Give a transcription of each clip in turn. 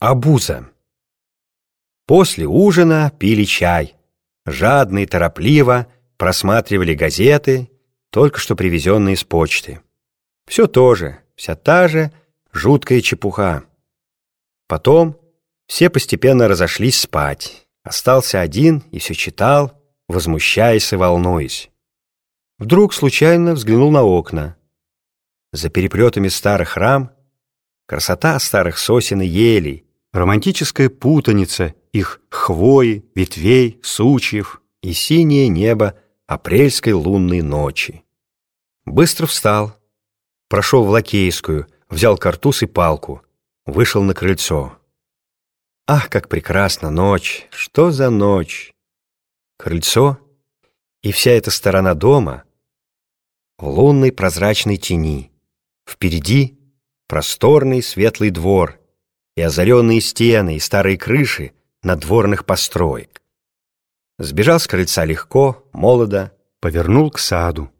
Абуза. После ужина пили чай. Жадно и торопливо просматривали газеты, только что привезенные с почты. Все то же, вся та же жуткая чепуха. Потом все постепенно разошлись спать. Остался один и все читал, возмущаясь и волнуясь. Вдруг случайно взглянул на окна. За переплетами старых рам красота старых сосен и елей, романтическая путаница их хвои, ветвей, сучьев и синее небо апрельской лунной ночи. Быстро встал, прошел в Лакейскую, взял картуз и палку, вышел на крыльцо. Ах, как прекрасна ночь! Что за ночь! Крыльцо и вся эта сторона дома в лунной прозрачной тени. Впереди просторный светлый двор, и озаренные стены, и старые крыши надворных построек. Сбежал с крыльца легко, молодо, повернул к саду.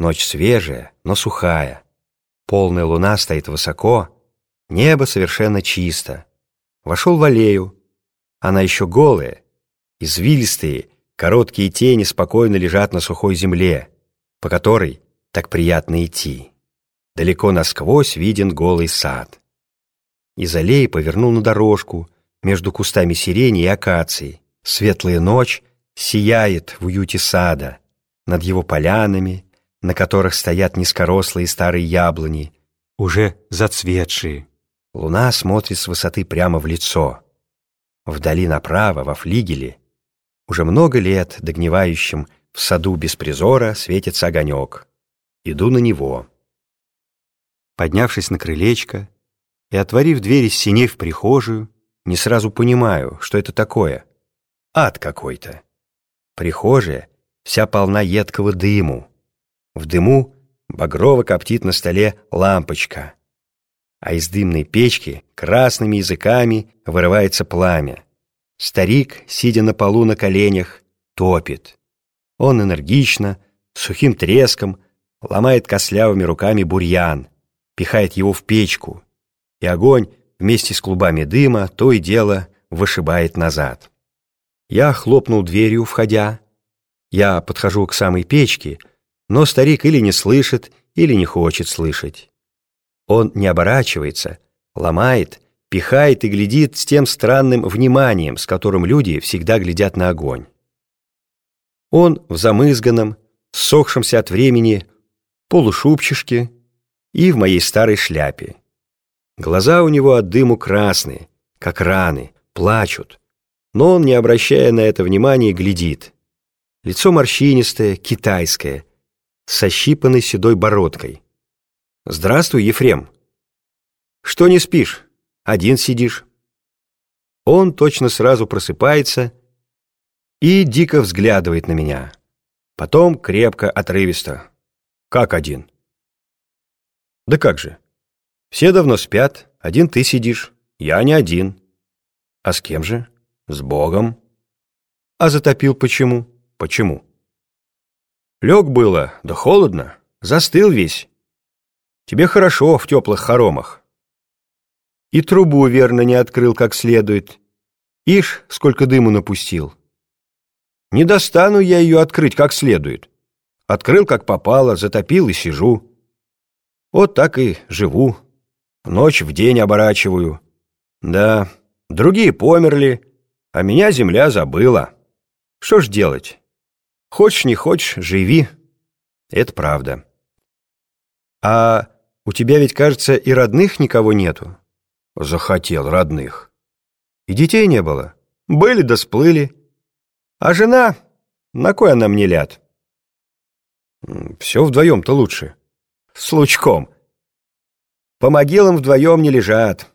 Ночь свежая, но сухая. Полная луна стоит высоко, небо совершенно чисто. Вошел в аллею. Она еще голая, извилистые, короткие тени спокойно лежат на сухой земле, по которой так приятно идти. Далеко насквозь виден голый сад. Из аллеи повернул на дорожку между кустами сирени и акации. Светлая ночь сияет в уюте сада, над его полянами, на которых стоят низкорослые старые яблони, уже зацветшие. Луна смотрит с высоты прямо в лицо. Вдали направо, во флигеле, уже много лет догнивающим в саду без призора светится огонек. Иду на него. Поднявшись на крылечко, и, отворив дверь из синей в прихожую, не сразу понимаю, что это такое. Ад какой-то. Прихожая вся полна едкого дыму. В дыму багрово коптит на столе лампочка. А из дымной печки красными языками вырывается пламя. Старик, сидя на полу на коленях, топит. Он энергично, сухим треском, ломает кослявыми руками бурьян, пихает его в печку, и огонь вместе с клубами дыма то и дело вышибает назад. Я хлопнул дверью, входя. Я подхожу к самой печке, но старик или не слышит, или не хочет слышать. Он не оборачивается, ломает, пихает и глядит с тем странным вниманием, с которым люди всегда глядят на огонь. Он в замызганном, ссохшемся от времени полушубчишке и в моей старой шляпе. Глаза у него от дыму красные, как раны, плачут. Но он, не обращая на это внимания, глядит. Лицо морщинистое, китайское, с ощипанной седой бородкой. «Здравствуй, Ефрем!» «Что не спишь? Один сидишь?» Он точно сразу просыпается и дико взглядывает на меня. Потом крепко, отрывисто. «Как один?» «Да как же? Все давно спят, один ты сидишь, я не один. А с кем же? С Богом. А затопил почему? Почему? Лег было, да холодно, застыл весь. Тебе хорошо в теплых хоромах. И трубу верно не открыл как следует. Ишь, сколько дыму напустил. Не достану я ее открыть как следует. Открыл как попало, затопил и сижу. Вот так и живу, Ночь в день оборачиваю. Да, другие померли, а меня земля забыла. Что ж делать? Хочешь, не хочешь, живи. Это правда. А у тебя ведь, кажется, и родных никого нету? Захотел родных. И детей не было? Были да сплыли. А жена? На кой она мне ляд? Все вдвоем-то лучше. С лучком. По могилам вдвоем не лежат.